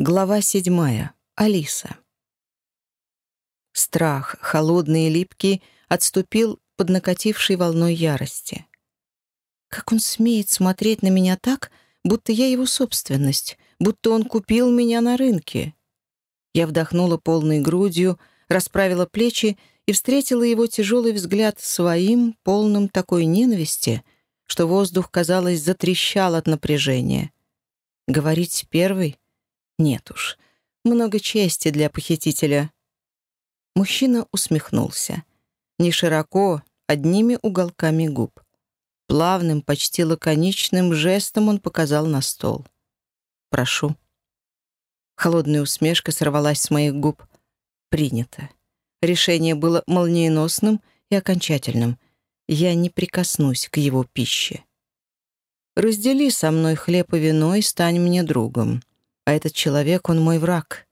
Глава седьмая. Алиса. Страх, холодный и липкий, отступил под накатившей волной ярости. Как он смеет смотреть на меня так, будто я его собственность, будто он купил меня на рынке? Я вдохнула полной грудью, расправила плечи и встретила его тяжелый взгляд своим, полным такой ненависти, что воздух, казалось, затрещал от напряжения. Говорить первый — нет уж, много чести для похитителя. Мужчина усмехнулся. Не широко, одними уголками губ. Плавным, почти лаконичным жестом он показал на стол. «Прошу». Холодная усмешка сорвалась с моих губ. «Принято». Решение было молниеносным и окончательным. Я не прикоснусь к его пище. «Раздели со мной хлеб и вино и стань мне другом а этот человек, он мой враг.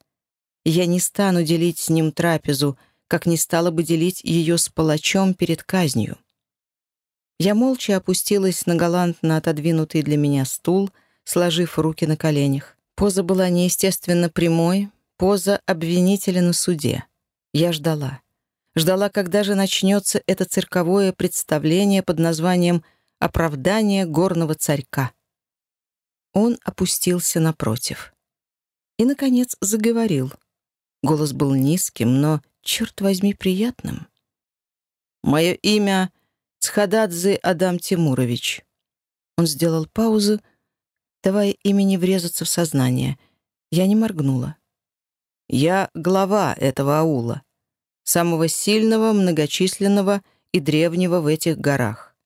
Я не стану делить с ним трапезу, как не стала бы делить ее с палачом перед казнью. Я молча опустилась на галантно отодвинутый для меня стул, сложив руки на коленях. Поза была неестественно прямой, поза обвинителя на суде. Я ждала. Ждала, когда же начнется это цирковое представление под названием «Оправдание горного царька». Он опустился напротив и, наконец, заговорил. Голос был низким, но, черт возьми, приятным. «Мое имя Цхададзе Адам Тимурович». Он сделал паузу, давая имени врезаться в сознание. Я не моргнула. «Я глава этого аула, самого сильного, многочисленного и древнего в этих горах.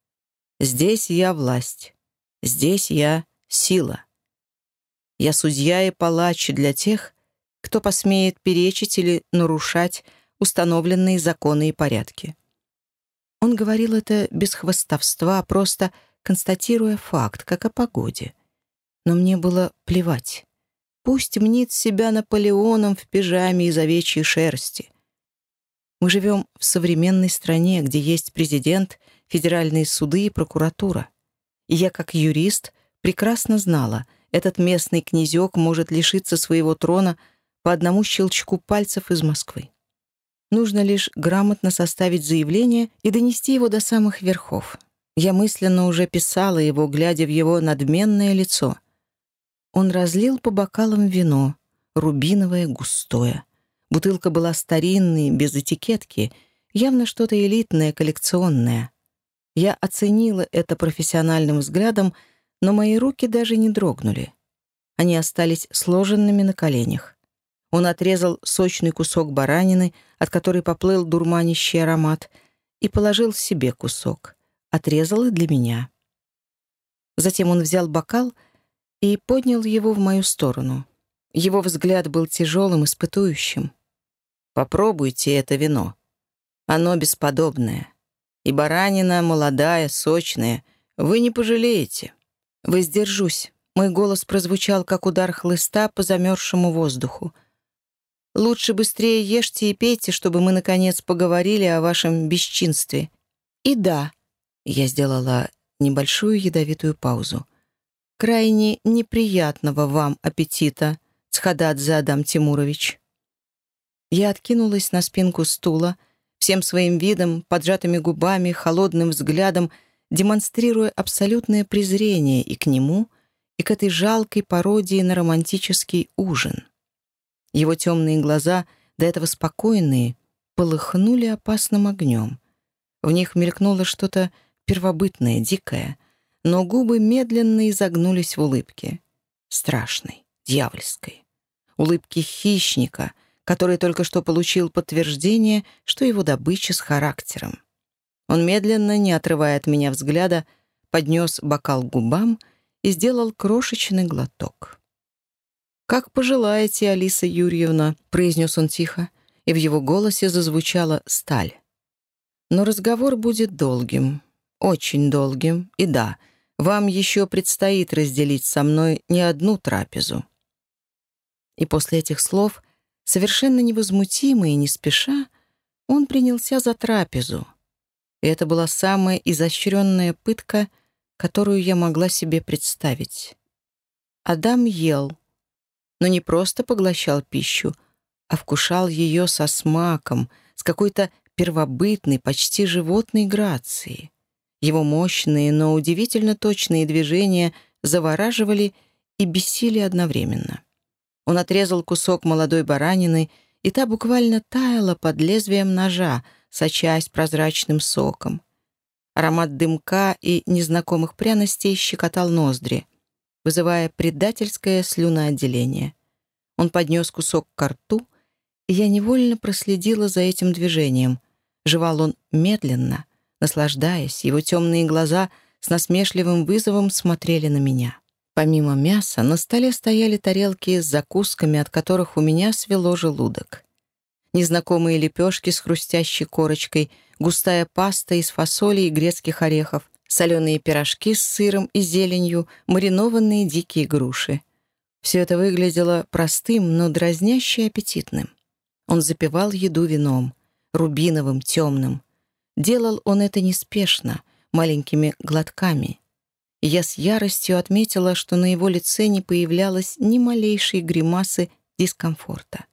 Здесь я власть, здесь я сила». Я судья и палач для тех, кто посмеет перечить или нарушать установленные законы и порядки. Он говорил это без хвастовства, просто констатируя факт, как о погоде. Но мне было плевать. Пусть мнит себя Наполеоном в пижаме из овечьей шерсти. Мы живем в современной стране, где есть президент, федеральные суды и прокуратура. И я, как юрист, прекрасно знала — этот местный князек может лишиться своего трона по одному щелчку пальцев из Москвы. Нужно лишь грамотно составить заявление и донести его до самых верхов. Я мысленно уже писала его, глядя в его надменное лицо. Он разлил по бокалам вино, рубиновое, густое. Бутылка была старинной, без этикетки, явно что-то элитное, коллекционное. Я оценила это профессиональным взглядом — но мои руки даже не дрогнули. Они остались сложенными на коленях. Он отрезал сочный кусок баранины, от которой поплыл дурманящий аромат, и положил себе кусок. Отрезал и для меня. Затем он взял бокал и поднял его в мою сторону. Его взгляд был тяжелым, испытующим. «Попробуйте это вино. Оно бесподобное. И баранина молодая, сочная. Вы не пожалеете». «Воздержусь». Мой голос прозвучал, как удар хлыста по замерзшему воздуху. «Лучше быстрее ешьте и пейте, чтобы мы, наконец, поговорили о вашем бесчинстве». «И да», — я сделала небольшую ядовитую паузу, «крайне неприятного вам аппетита, Цхададзе Адам Тимурович». Я откинулась на спинку стула, всем своим видом, поджатыми губами, холодным взглядом — демонстрируя абсолютное презрение и к нему, и к этой жалкой пародии на романтический ужин. Его темные глаза, до этого спокойные, полыхнули опасным огнем. В них мелькнуло что-то первобытное, дикое, но губы медленно изогнулись в улыбке. Страшной, дьявольской. Улыбки хищника, который только что получил подтверждение, что его добыча с характером. Он медленно, не отрывая от меня взгляда, поднес бокал к губам и сделал крошечный глоток. «Как пожелаете, Алиса Юрьевна», — произнес он тихо, и в его голосе зазвучала сталь. «Но разговор будет долгим, очень долгим, и да, вам еще предстоит разделить со мной не одну трапезу». И после этих слов, совершенно невозмутимо и не спеша, он принялся за трапезу — и это была самая изощренная пытка, которую я могла себе представить. Адам ел. но не просто поглощал пищу, а вкушал ее со смаком, с какой-то первобытной, почти животной грацией. Его мощные, но удивительно точные движения завораживали и бесили одновременно. Он отрезал кусок молодой баранины, и та буквально таяла под лезвием ножа, сочась прозрачным соком. Аромат дымка и незнакомых пряностей щекотал ноздри, вызывая предательское слюноотделение. Он поднес кусок к рту, и я невольно проследила за этим движением. Жевал он медленно, наслаждаясь, его темные глаза с насмешливым вызовом смотрели на меня. Помимо мяса, на столе стояли тарелки с закусками, от которых у меня свело желудок. Незнакомые лепешки с хрустящей корочкой, густая паста из фасоли и грецких орехов, соленые пирожки с сыром и зеленью, маринованные дикие груши. Все это выглядело простым, но дразняще аппетитным. Он запивал еду вином, рубиновым, темным. Делал он это неспешно, маленькими глотками. Я с яростью отметила, что на его лице не появлялось ни малейшей гримасы дискомфорта.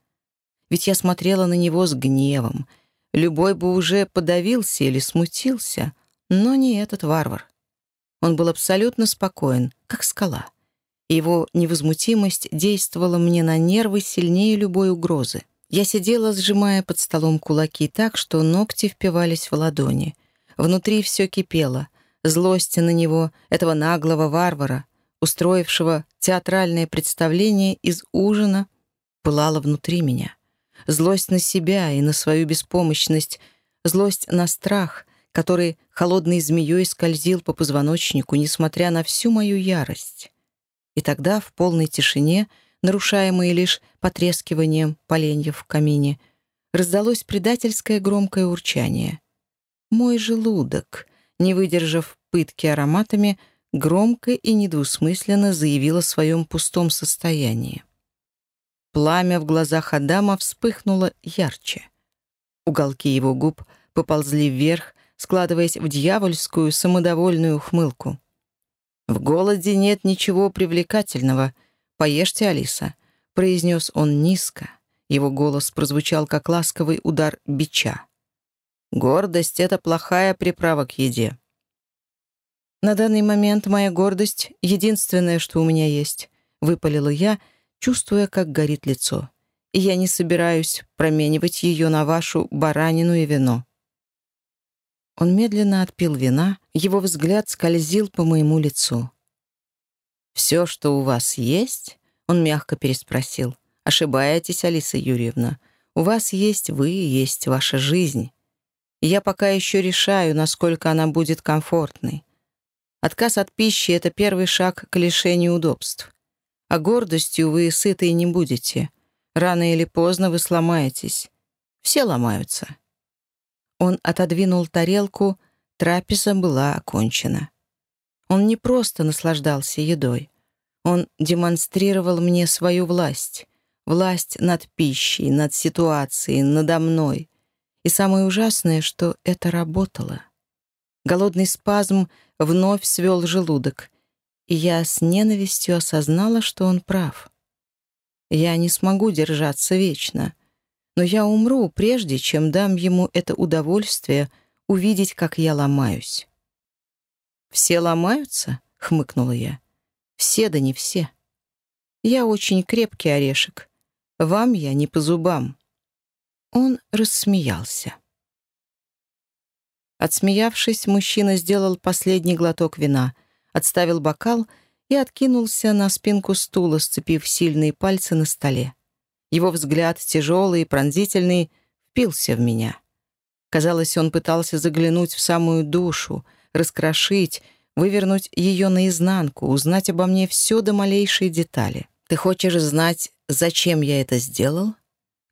Ведь я смотрела на него с гневом. Любой бы уже подавился или смутился, но не этот варвар. Он был абсолютно спокоен, как скала. Его невозмутимость действовала мне на нервы сильнее любой угрозы. Я сидела, сжимая под столом кулаки так, что ногти впивались в ладони. Внутри все кипело. Злость на него, этого наглого варвара, устроившего театральное представление из ужина, пылала внутри меня. Злость на себя и на свою беспомощность, злость на страх, который холодной змеей скользил по позвоночнику, несмотря на всю мою ярость. И тогда, в полной тишине, нарушаемые лишь потрескиванием поленьев в камине, раздалось предательское громкое урчание. Мой желудок, не выдержав пытки ароматами, громко и недвусмысленно заявил о своем пустом состоянии. Пламя в глазах Адама вспыхнуло ярче. Уголки его губ поползли вверх, складываясь в дьявольскую самодовольную ухмылку. «В голоде нет ничего привлекательного», «Поешьте, Алиса», — произнес он низко. Его голос прозвучал, как ласковый удар бича. «Гордость — это плохая приправа к еде». «На данный момент моя гордость — единственное, что у меня есть», — выпалила я, чувствуя, как горит лицо. «И я не собираюсь променивать ее на вашу баранину и вино». Он медленно отпил вина, его взгляд скользил по моему лицу. «Все, что у вас есть?» — он мягко переспросил. «Ошибаетесь, Алиса Юрьевна. У вас есть вы, есть ваша жизнь. Я пока еще решаю, насколько она будет комфортной. Отказ от пищи — это первый шаг к лишению удобств. А гордостью вы сытой не будете. Рано или поздно вы сломаетесь. Все ломаются». Он отодвинул тарелку, трапеза была окончена. Он не просто наслаждался едой. Он демонстрировал мне свою власть. Власть над пищей, над ситуацией, надо мной. И самое ужасное, что это работало. Голодный спазм вновь свел желудок, я с ненавистью осознала, что он прав. Я не смогу держаться вечно, но я умру, прежде чем дам ему это удовольствие увидеть, как я ломаюсь. «Все ломаются?» — хмыкнула я. «Все да не все. Я очень крепкий орешек. Вам я не по зубам». Он рассмеялся. Отсмеявшись, мужчина сделал последний глоток вина, отставил бокал и откинулся на спинку стула, сцепив сильные пальцы на столе. Его взгляд, тяжелый и пронзительный, впился в меня. Казалось, он пытался заглянуть в самую душу — раскрошить, вывернуть ее наизнанку, узнать обо мне все до малейшей детали. Ты хочешь знать, зачем я это сделал?»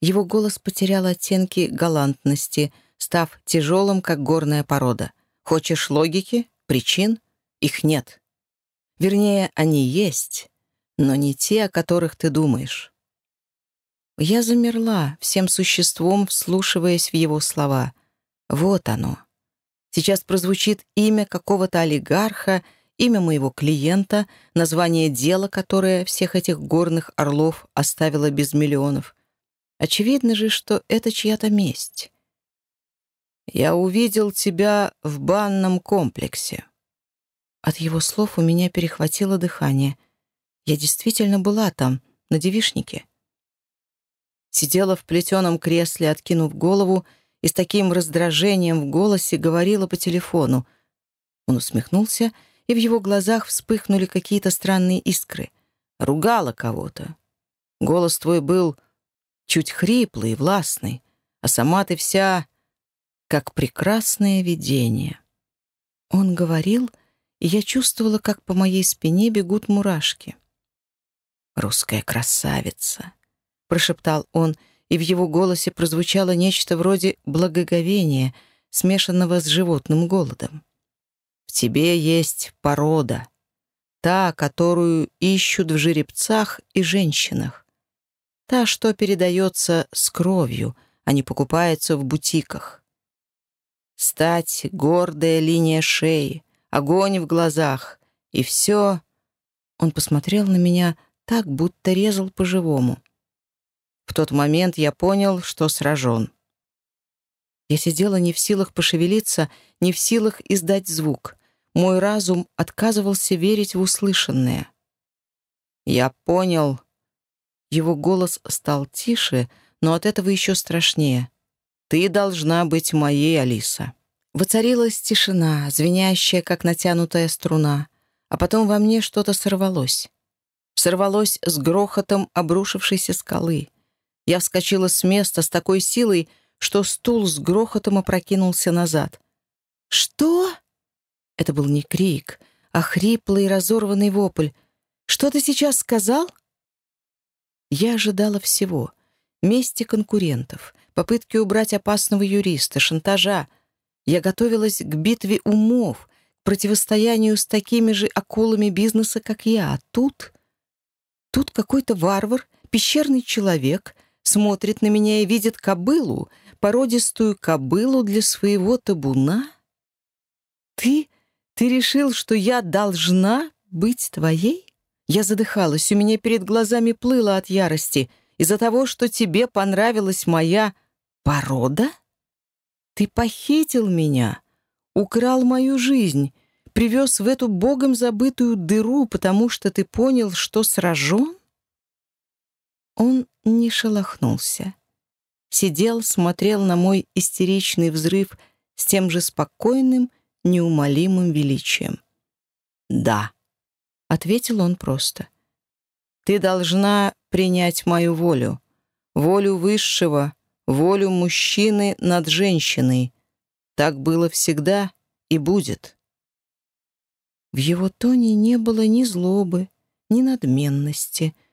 Его голос потерял оттенки галантности, став тяжелым, как горная порода. «Хочешь логики? Причин? Их нет. Вернее, они есть, но не те, о которых ты думаешь». Я замерла, всем существом вслушиваясь в его слова. Вот оно. Сейчас прозвучит имя какого-то олигарха, имя моего клиента, название дела, которое всех этих горных орлов оставило без миллионов. Очевидно же, что это чья-то месть. «Я увидел тебя в банном комплексе». От его слов у меня перехватило дыхание. Я действительно была там, на девишнике. Сидела в плетеном кресле, откинув голову, и с таким раздражением в голосе говорила по телефону. Он усмехнулся, и в его глазах вспыхнули какие-то странные искры. Ругала кого-то. Голос твой был чуть хриплый и властный, а сама ты вся как прекрасное видение. Он говорил, и я чувствовала, как по моей спине бегут мурашки. «Русская красавица», — прошептал он, — и в его голосе прозвучало нечто вроде благоговения, смешанного с животным голодом. «В тебе есть порода, та, которую ищут в жеребцах и женщинах, та, что передается с кровью, а не покупается в бутиках. Стать, гордая линия шеи, огонь в глазах, и все...» Он посмотрел на меня так, будто резал по-живому. В тот момент я понял, что сражен. Я сидела не в силах пошевелиться, не в силах издать звук. Мой разум отказывался верить в услышанное. Я понял. Его голос стал тише, но от этого еще страшнее. «Ты должна быть моей, Алиса». Воцарилась тишина, звенящая, как натянутая струна, а потом во мне что-то сорвалось. Сорвалось с грохотом обрушившейся скалы. Я вскочила с места с такой силой, что стул с грохотом опрокинулся назад. «Что?» Это был не крик, а хриплый разорванный вопль. «Что ты сейчас сказал?» Я ожидала всего. Мести конкурентов, попытки убрать опасного юриста, шантажа. Я готовилась к битве умов, к противостоянию с такими же акулами бизнеса, как я. А тут... Тут какой-то варвар, пещерный человек, смотрит на меня и видит кобылу, породистую кобылу для своего табуна? Ты? Ты решил, что я должна быть твоей? Я задыхалась, у меня перед глазами плыло от ярости из-за того, что тебе понравилась моя порода? Ты похитил меня, украл мою жизнь, привез в эту богом забытую дыру, потому что ты понял, что сражен? Он не шелохнулся. Сидел, смотрел на мой истеричный взрыв с тем же спокойным, неумолимым величием. «Да», — ответил он просто. «Ты должна принять мою волю, волю высшего, волю мужчины над женщиной. Так было всегда и будет». В его тоне не было ни злобы, ни надменности —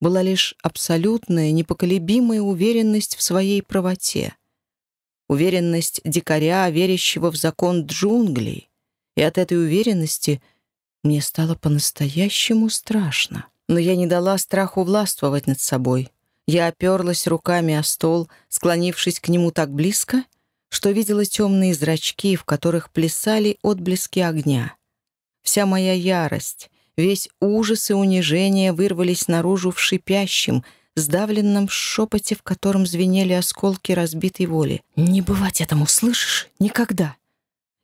была лишь абсолютная, непоколебимая уверенность в своей правоте. Уверенность дикаря, верящего в закон джунглей. И от этой уверенности мне стало по-настоящему страшно. Но я не дала страху властвовать над собой. Я оперлась руками о стол, склонившись к нему так близко, что видела темные зрачки, в которых плясали отблески огня. Вся моя ярость, Весь ужас и унижение вырвались наружу в шипящем, сдавленном шепоте, в котором звенели осколки разбитой воли. «Не бывать этому, слышишь? Никогда!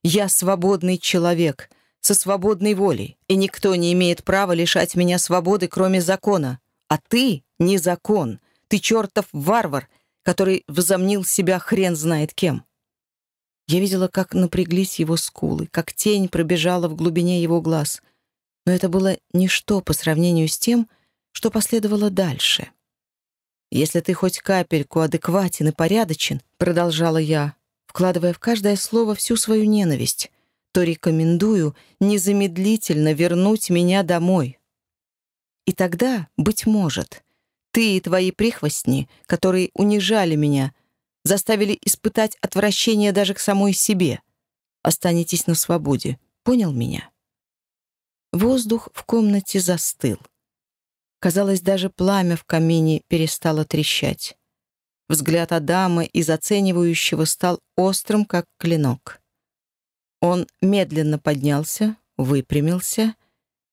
Я свободный человек, со свободной волей, и никто не имеет права лишать меня свободы, кроме закона. А ты — не закон, ты чертов варвар, который возомнил себя хрен знает кем». Я видела, как напряглись его скулы, как тень пробежала в глубине его глаз — но это было ничто по сравнению с тем, что последовало дальше. «Если ты хоть капельку адекватен и порядочен», — продолжала я, вкладывая в каждое слово всю свою ненависть, то рекомендую незамедлительно вернуть меня домой. И тогда, быть может, ты и твои прихвостни, которые унижали меня, заставили испытать отвращение даже к самой себе, останетесь на свободе. Понял меня? Воздух в комнате застыл. Казалось, даже пламя в камине перестало трещать. Взгляд Адама из оценивающего стал острым, как клинок. Он медленно поднялся, выпрямился,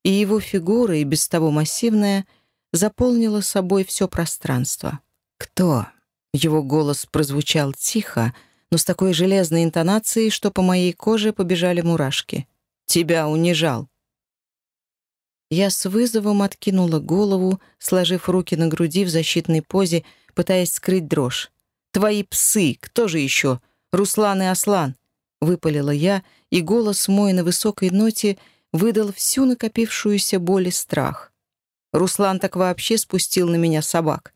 и его фигура, и без того массивная, заполнила собой все пространство. «Кто?» Его голос прозвучал тихо, но с такой железной интонацией, что по моей коже побежали мурашки. «Тебя унижал». Я с вызовом откинула голову, сложив руки на груди в защитной позе, пытаясь скрыть дрожь. «Твои псы! Кто же еще? Руслан и Аслан!» — выпалила я, и голос мой на высокой ноте выдал всю накопившуюся боль и страх. Руслан так вообще спустил на меня собак.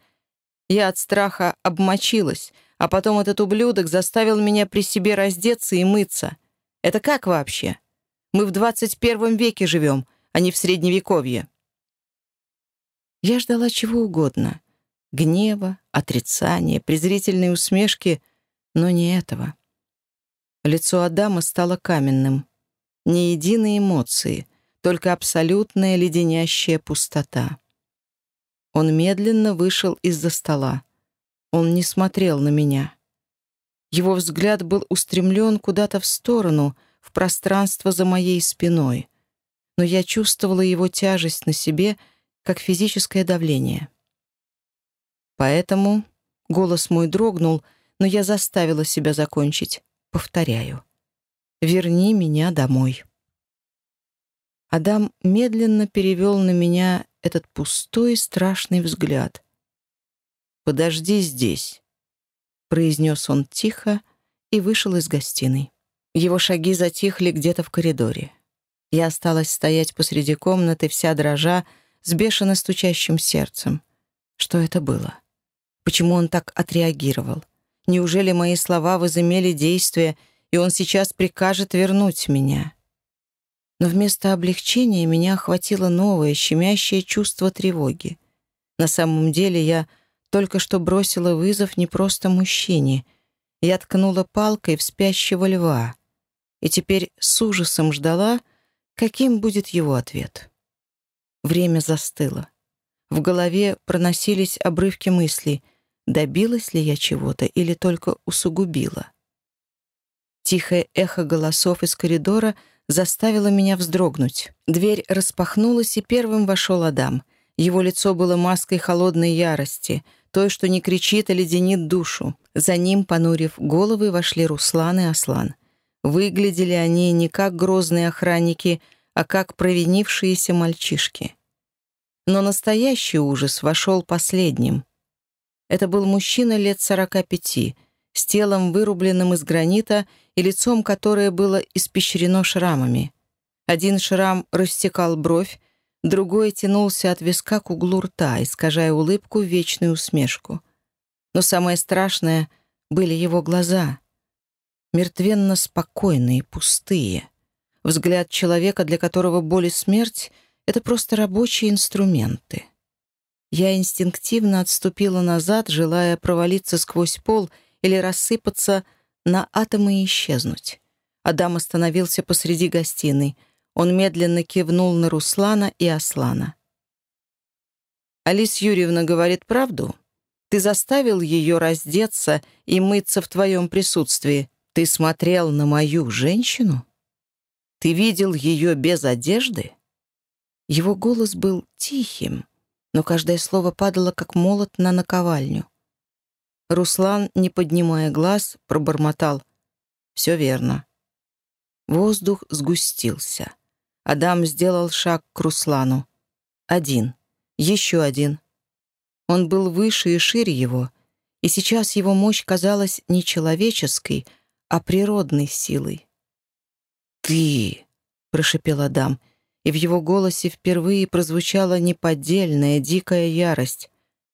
Я от страха обмочилась, а потом этот ублюдок заставил меня при себе раздеться и мыться. Это как вообще? Мы в двадцать первом веке живем, а не в Средневековье. Я ждала чего угодно. Гнева, отрицания, презрительной усмешки, но не этого. Лицо Адама стало каменным. Ни единой эмоции, только абсолютная леденящая пустота. Он медленно вышел из-за стола. Он не смотрел на меня. Его взгляд был устремлен куда-то в сторону, в пространство за моей спиной. Но я чувствовала его тяжесть на себе, как физическое давление. Поэтому голос мой дрогнул, но я заставила себя закончить. Повторяю. «Верни меня домой». Адам медленно перевел на меня этот пустой страшный взгляд. «Подожди здесь», — произнес он тихо и вышел из гостиной. Его шаги затихли где-то в коридоре. Я осталась стоять посреди комнаты, вся дрожа, с бешено стучащим сердцем. Что это было? Почему он так отреагировал? Неужели мои слова возымели действие, и он сейчас прикажет вернуть меня? Но вместо облегчения меня охватило новое, щемящее чувство тревоги. На самом деле я только что бросила вызов не просто мужчине. Я ткнула палкой в спящего льва. И теперь с ужасом ждала, каким будет его ответ. Время застыло. В голове проносились обрывки мыслей, добилась ли я чего-то или только усугубила. Тихое эхо голосов из коридора — заставило меня вздрогнуть. Дверь распахнулась, и первым вошел Адам. Его лицо было маской холодной ярости, той, что не кричит, а леденит душу. За ним, понурив головы, вошли Руслан и Аслан. Выглядели они не как грозные охранники, а как провинившиеся мальчишки. Но настоящий ужас вошел последним. Это был мужчина лет сорока пяти, с телом, вырубленным из гранита, и лицом, которое было испещрено шрамами. Один шрам растекал бровь, другой тянулся от виска к углу рта, искажая улыбку в вечную усмешку. Но самое страшное были его глаза. Мертвенно спокойные, пустые. Взгляд человека, для которого боль и смерть — это просто рабочие инструменты. Я инстинктивно отступила назад, желая провалиться сквозь пол — или рассыпаться на атомы исчезнуть. Адам остановился посреди гостиной. Он медленно кивнул на Руслана и Аслана. «Алис Юрьевна говорит правду? Ты заставил ее раздеться и мыться в твоем присутствии. Ты смотрел на мою женщину? Ты видел ее без одежды?» Его голос был тихим, но каждое слово падало, как молот на наковальню. Руслан, не поднимая глаз, пробормотал. «Все верно». Воздух сгустился. Адам сделал шаг к Руслану. Один. Еще один. Он был выше и шире его, и сейчас его мощь казалась не человеческой, а природной силой. «Ты!» — прошепел Адам, и в его голосе впервые прозвучала неподдельная дикая ярость.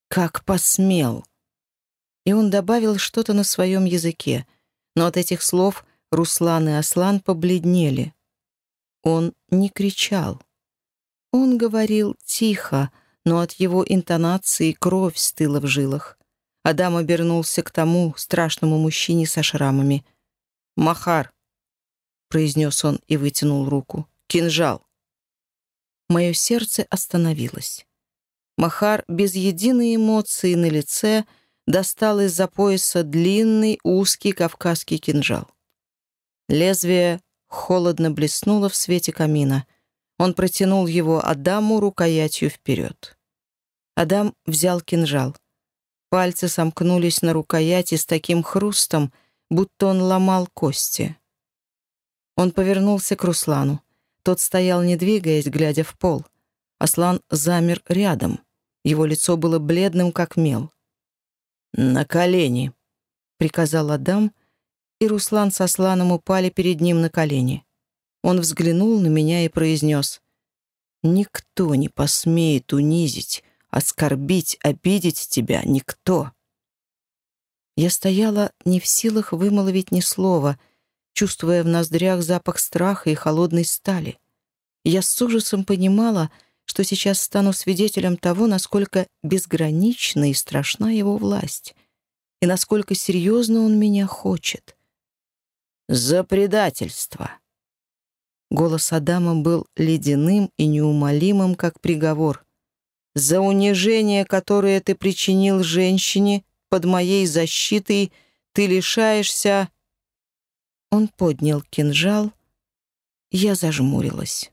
«Как посмел!» И он добавил что-то на своем языке, но от этих слов Руслан и Аслан побледнели. Он не кричал. Он говорил тихо, но от его интонации кровь стыла в жилах. Адам обернулся к тому страшному мужчине со шрамами. «Махар», — произнес он и вытянул руку, — «кинжал». Мое сердце остановилось. Махар без единой эмоции на лице — достал из-за пояса длинный узкий кавказский кинжал. Лезвие холодно блеснуло в свете камина. Он протянул его Адаму рукоятью вперед. Адам взял кинжал. Пальцы сомкнулись на рукояти с таким хрустом, будто он ломал кости. Он повернулся к Руслану. Тот стоял, не двигаясь, глядя в пол. Аслан замер рядом. Его лицо было бледным, как мел. «На колени!» — приказал Адам, и Руслан со Асланом упали перед ним на колени. Он взглянул на меня и произнес, «Никто не посмеет унизить, оскорбить, обидеть тебя, никто». Я стояла не в силах вымолвить ни слова, чувствуя в ноздрях запах страха и холодной стали. Я с ужасом понимала, что сейчас стану свидетелем того, насколько безгранична и страшна его власть, и насколько серьезно он меня хочет. «За предательство!» Голос Адама был ледяным и неумолимым, как приговор. «За унижение, которое ты причинил женщине под моей защитой, ты лишаешься...» Он поднял кинжал, я зажмурилась.